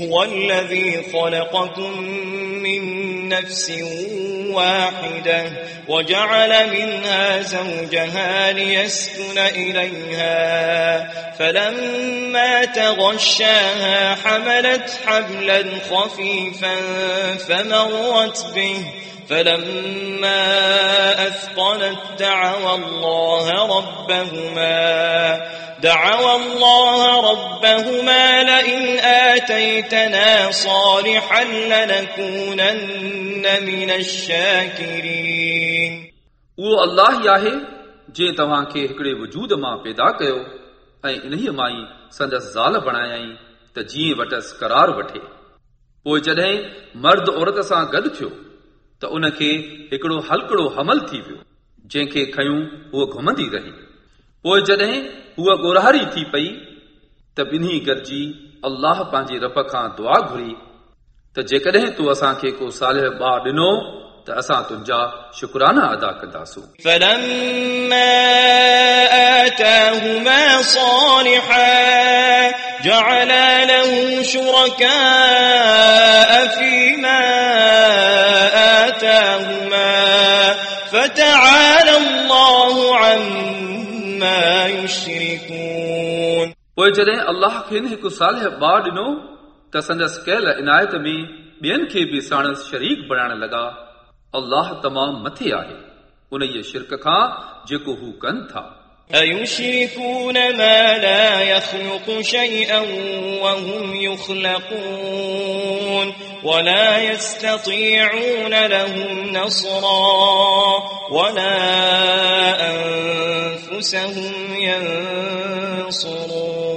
هو الذي خلقكم من نفس واحدة وجعل منها زوجها ليسكن إليها. فلما تغشاها حملت حملا خفيفا فمرت به. فلما أثقلت دعوى الله ربهما. دعوا الله ربهما لئن آتيتنا صالحا لنكونن من الشاكرين उहो अलाह ई आहे जंहिं तव्हांखे हिकिड़े वजूद मां पैदा कयो ऐं इन्हीअ मां ई संदसि ज़ाल बणायई त जीअं वटसि करार वठे पोइ जॾहिं मर्द औरत सां गॾु थियो त उनखे हिकिड़ो हलकड़ो हमल थी वियो जंहिंखे खयूं उहो घुमंदी रही पोइ जॾहिं उहा ॻोरहारी थी पई त ॿिन्ही गॾिजी अलाह पंहिंजे रब खां दुआ घुरी त जेकॾहिं तूं असांखे को सालिह ॿार ॾिनो त असां तुंहिंजा शुक्राना अदा कंदासूं فلما آتاهما صالحا جعلا له شركاء فيما آتاهما فتعالى الله عما يشركون पोइ जॾहिं अलाह खेनि हिकु सालिह ॿार ॾिनो त संदसि कयल इनायत में ॿियनि खे बि साणसि शरीक बणाइण लॻा अलाह तमामु मथे आहे उन ई शिरक खां जेको हू कनि था أيشركون ما لا يخلق شيئا وهم يخلقون ولا يستطيعون لهم نصرا ولا أنفسهم ينصرون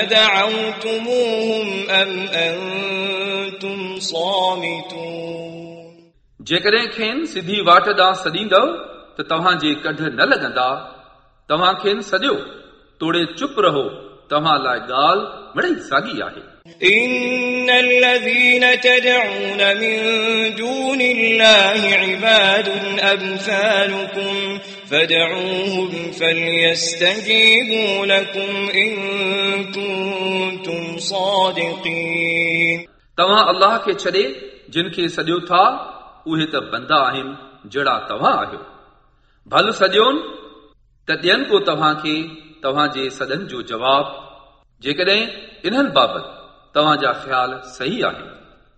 أدعوتموهم أم أنتم صامتون जेकॾहिं खेनि सिधी वाट ॾांहुं सॾींदव त तव्हांजे कढ न लॻंदा तव्हां खेनि सॼो तोड़े चुप रहो तव्हां लाइ ॻाल्हि मिड़ई साॻी आहे إن الذين تدعون من دون الله عباد أمثالكم فادعوهم فليستجيبوا لكم إن كنتم صادقين तव्हां अलाह खे छॾे जिन खे सॼो था उहे त बंदा आहिनि जहिड़ा तव्हां आहियो भल सॼोनि त ॾियनि को तव्हांखे तव्हांजे सॾनि जो जवाबु जेकॾहिं इन्हनि बाबति तव्हांजा ख़्याल सही आहिनि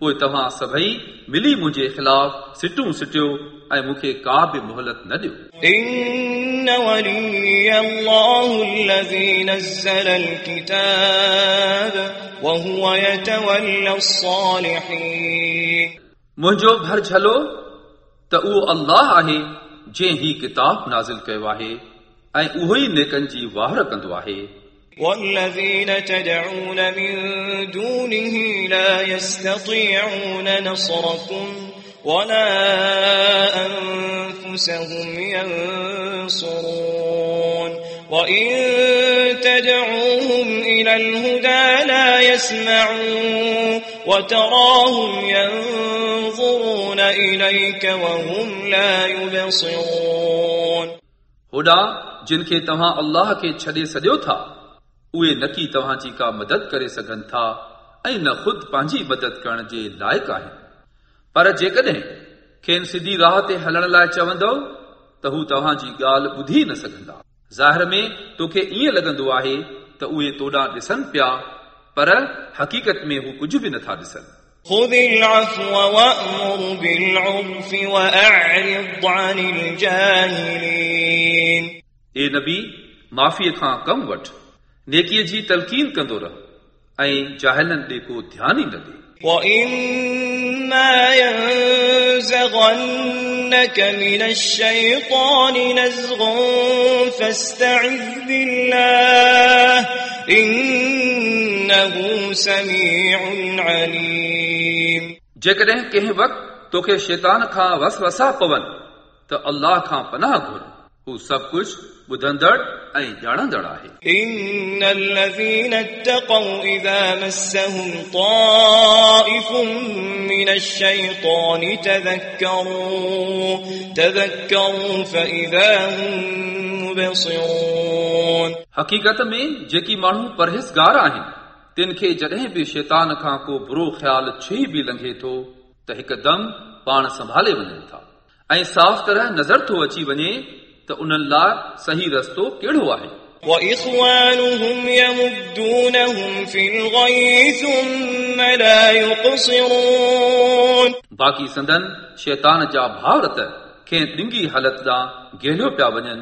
पोइ तव्हां सभई मिली मुंहिंजे ख़िलाफ़ सिटूं सिटियो ऐं मूंखे का बि मोहलत न ॾियो إن ولي الله الذي نزل الكتاب وهو يتولى الصالحين मुंहिंजो भर झलो त उहो अल्लाह आहे जंहिं ही किताब नाज़िल कयो आहे ऐं उहो ई नेकनि जी वाहर कंदो आहे والذين تدعون من دونه لا يستطيعون نصركم ولا أنفسهم ينصرون وإن تدعوهم إلى الهدى لا يسمعون وتراهم ينظرون إليك وهم لا يبصرون هدى جن کے توهان الله کے ڇڏي سڏيو تھا۔ उहे न की तव्हांजी का मदद करे सघनि था ऐं न ख़ुदि पंहिंजी मदद करण जे लाइक़ु आहिनि पर जेकॾहिं खेनि सिधी राह ते हलण लाइ चवंदव त हू तव्हांजी ॻाल्हि ॿुधी न सघंदा ज़ाहिर में तोखे ईअं लॻंदो आहे त उहे तोॾां ॾिसनि पिया पर हक़ीक़त में हू कुझु बि नथा ॾिसनि خذ العفو وأمر بالعرف وأعرض عن الجاهلين ए नबी माफ़ीअ खां कम वठ नेकीअ जी तलक़ीन कंदो रह ऐं जाहिलनि ॾे को ध्यानु ई न ॾे وإما ينزغنك من الشيطان نزغ فاستعذ بالله إنه سميع عليم जेकॾहिं कंहिं वक़्तु तोखे शैतान खां वसवसा पवनि त अल्लाह खां पनाह घुर हू सभु कुझु ॿुधंदड़ ऐं ॼाणंदड़ आहे إن الذين اتقوا إذا مسهم طائف من الشيطان تذكروا تذكروا فإذا هم مبصرون हक़ीक़त में जेकी माण्हू परहेज़गार आहिनि तिन खे जॾहिं बि शैतान खां को बुरो ख़्यालु छुई बि लंघे थो त हिकदमि पाण संभाले वञनि था ऐं साफ़ तरह नज़र थो अची वञे त उन्हनि लाइ सही रस्तो कहिड़ो आहे وإخوانهم يمدونهم في الغي ثم لا يقصرون बाक़ी संदन शैतान जा भावरत खेनि ॾिंगी हालत ॾांहुं गेलियो पिया वञनि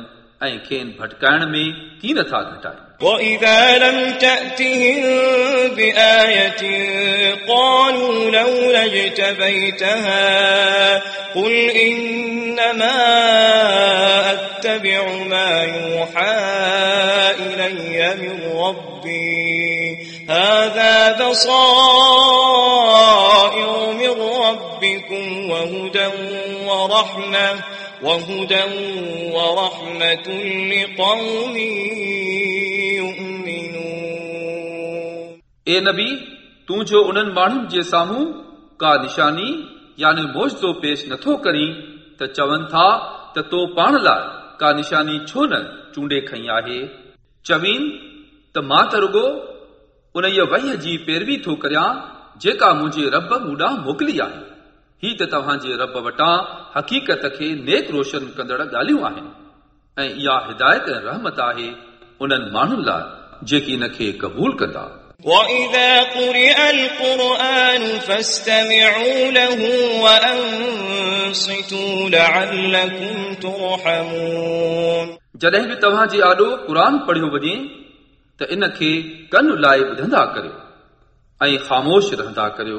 ऐं खेनि भटकाइण में की नथा घटाइनि وإذا لم تأتهم بآية قالوا لولا اجتبيتها قل إنما أتبع ما يوحى إلي من ربي هذا بصائر من ربكم وهدى ورحمة وهدى ورحمة لقوم يؤمنون ए नबी तूं जो उन्हनि माण्हुनि जे साम्हूं का निशानी यानी मोजतो पेश नथो करीं त चवनि था त तो पाण लाइ का निशानी छो न चूंडे खई आहे चवीन त मां त रुगो उन वहीअ जी पैरवी थो करियां जेका मुंहिंजे रब मूंॾां मोकिली आहे ही त तव्हांजे रब वटां हक़ीक़त खे नेक रोशन कंदड़ ॻाल्हियूं आहिनि ऐं इहा हिदायत ऐं रहमत आहे उन्हनि माण्हुनि लाइ जेकी इन खे क़बूल कंदा وإذا قرئ القرآن فاستمعوا له وأنصتوا لعلكم ترحمون जॾहिं बि तव्हां जे आॾो क़ुर पढ़ियो वञे त इन खे कन लाइ ॿुधंदा करियो ऐं ख़ामोश रहंदा करियो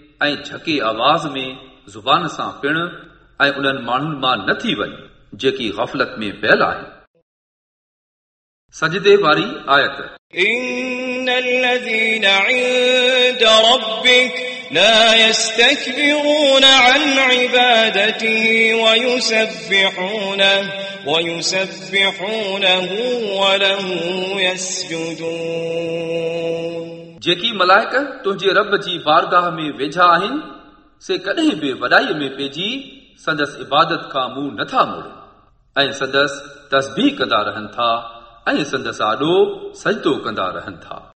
ऐं झके आवाज़ में ज़ुबान सां पिणु ऐं उन्हनि माण्हुनि मां न थी वञ जेकी गफ़लत में पियल आहे सजदे वारी आयत إن الذين عند ربك لا يستكبرون عن عبادته ويسبحونه ويسبحونه وله يسجدون जेकी मलाइक तुंहिंजे रब जी बारगाह में वेझा आहिनि से कॾहिं बि वॾाईअ में पइजी संदसि इबादत खां मुंहुं नथा मोड़नि ऐं संदसि तस्बीह कंदा रहनि था ऐं संदसि आॾो सजदो कंदा रहनि था